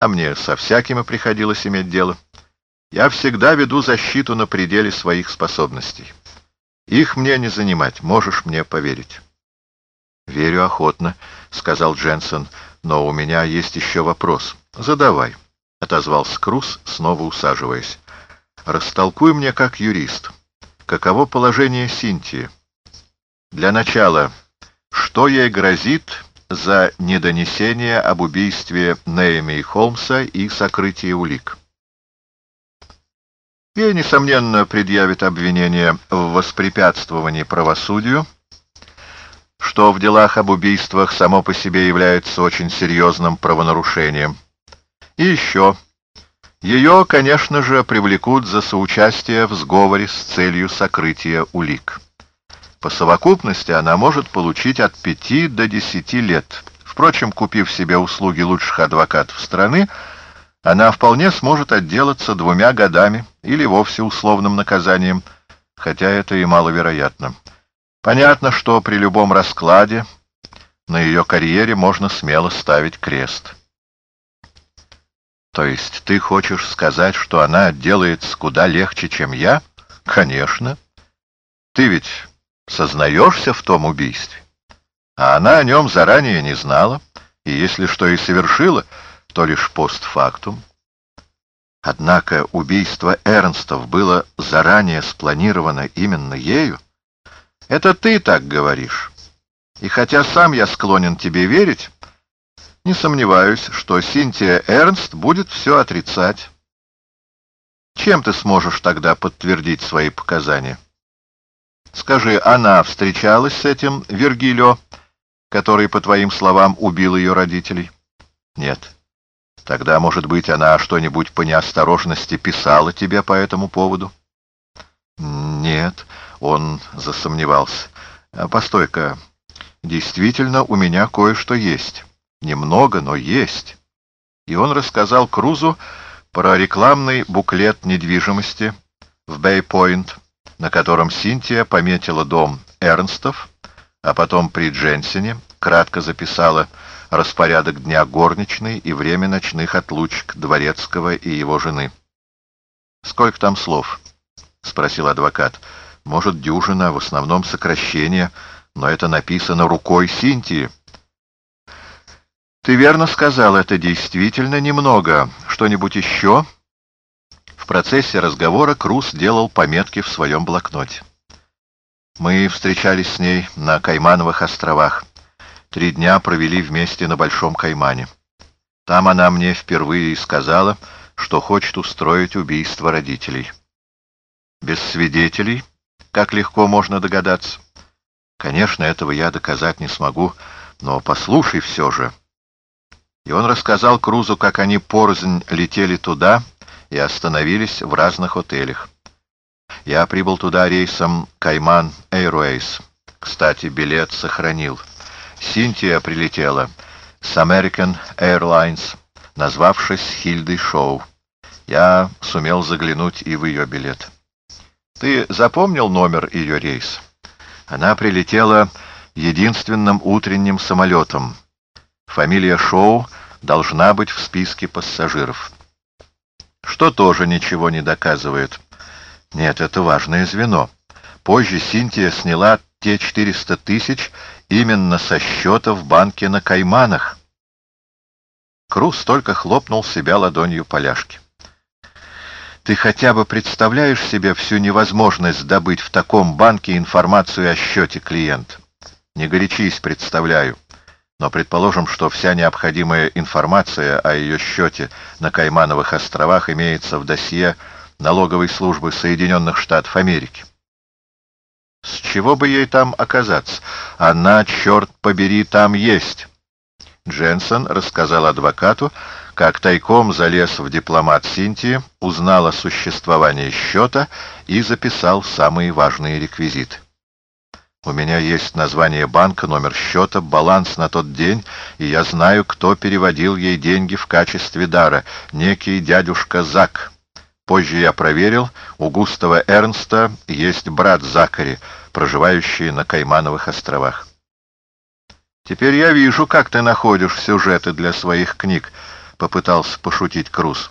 а мне со всякими приходилось иметь дело. Я всегда веду защиту на пределе своих способностей. Их мне не занимать, можешь мне поверить. «Верю охотно», — сказал Дженсен, — «но у меня есть еще вопрос. Задавай», — отозвался Круз, снова усаживаясь. «Растолкуй мне как юрист. Каково положение Синтии? Для начала, что ей грозит за недонесение об убийстве Нейми Холмса и сокрытие улик?» Ей, несомненно, предъявит обвинение в воспрепятствовании правосудию, что в делах об убийствах само по себе является очень серьезным правонарушением. И еще. Ее, конечно же, привлекут за соучастие в сговоре с целью сокрытия улик. По совокупности она может получить от пяти до десяти лет. Впрочем, купив себе услуги лучших адвокатов страны, она вполне сможет отделаться двумя годами или вовсе условным наказанием, хотя это и маловероятно. Понятно, что при любом раскладе на ее карьере можно смело ставить крест. То есть ты хочешь сказать, что она отделается куда легче, чем я? Конечно. Ты ведь сознаешься в том убийстве. А она о нем заранее не знала, и если что и совершила, то лишь постфактум. Однако убийство Эрнстов было заранее спланировано именно ею. Это ты так говоришь. И хотя сам я склонен тебе верить, не сомневаюсь, что Синтия Эрнст будет все отрицать. Чем ты сможешь тогда подтвердить свои показания? Скажи, она встречалась с этим Вергилио, который, по твоим словам, убил ее родителей? Нет. Тогда, может быть, она что-нибудь по неосторожности писала тебе по этому поводу? Нет, он засомневался. «А, постой-ка, действительно, у меня кое-что есть. Немного, но есть. И он рассказал Крузу про рекламный буклет недвижимости в Бэй-Пойнт, на котором Синтия пометила дом Эрнстов, а потом при Дженсене кратко записала распорядок дня горничной и время ночных отлучек Дворецкого и его жены. «Сколько там слов?» — спросил адвокат. «Может, дюжина, в основном сокращение, но это написано рукой Синтии». «Ты верно сказал, это действительно немного. Что-нибудь еще?» Процессе разговора Круз делал пометки в своем блокноте. Мы встречались с ней на Каймановых островах. Три дня провели вместе на Большом Каймане. Там она мне впервые сказала, что хочет устроить убийство родителей. Без свидетелей, как легко можно догадаться. Конечно, этого я доказать не смогу, но послушай все же. И он рассказал Крузу, как они порознь летели туда и остановились в разных отелях. Я прибыл туда рейсом Кайман Airways. Кстати, билет сохранил. Синтия прилетела с American Airlines, назвавшись Хильдой Шоу. Я сумел заглянуть и в ее билет. Ты запомнил номер ее рейса? Она прилетела единственным утренним самолетом. Фамилия Шоу должна быть в списке пассажиров. Что тоже ничего не доказывает. Нет, это важное звено. Позже Синтия сняла те 400 тысяч именно со счета в банке на Кайманах. Круз только хлопнул себя ладонью поляшки. Ты хотя бы представляешь себе всю невозможность добыть в таком банке информацию о счете клиента? Не горячись, представляю. Но предположим, что вся необходимая информация о ее счете на Каймановых островах имеется в досье налоговой службы Соединенных Штатов Америки. С чего бы ей там оказаться? Она, черт побери, там есть. Дженсен рассказал адвокату, как тайком залез в дипломат Синтии, узнал о существовании счета и записал самые важные реквизиты. У меня есть название банка, номер счета, баланс на тот день, и я знаю, кто переводил ей деньги в качестве дара, некий дядюшка Зак. Позже я проверил, у Густава Эрнста есть брат Закари, проживающий на Каймановых островах. Теперь я вижу, как ты находишь сюжеты для своих книг, попытался пошутить Круз.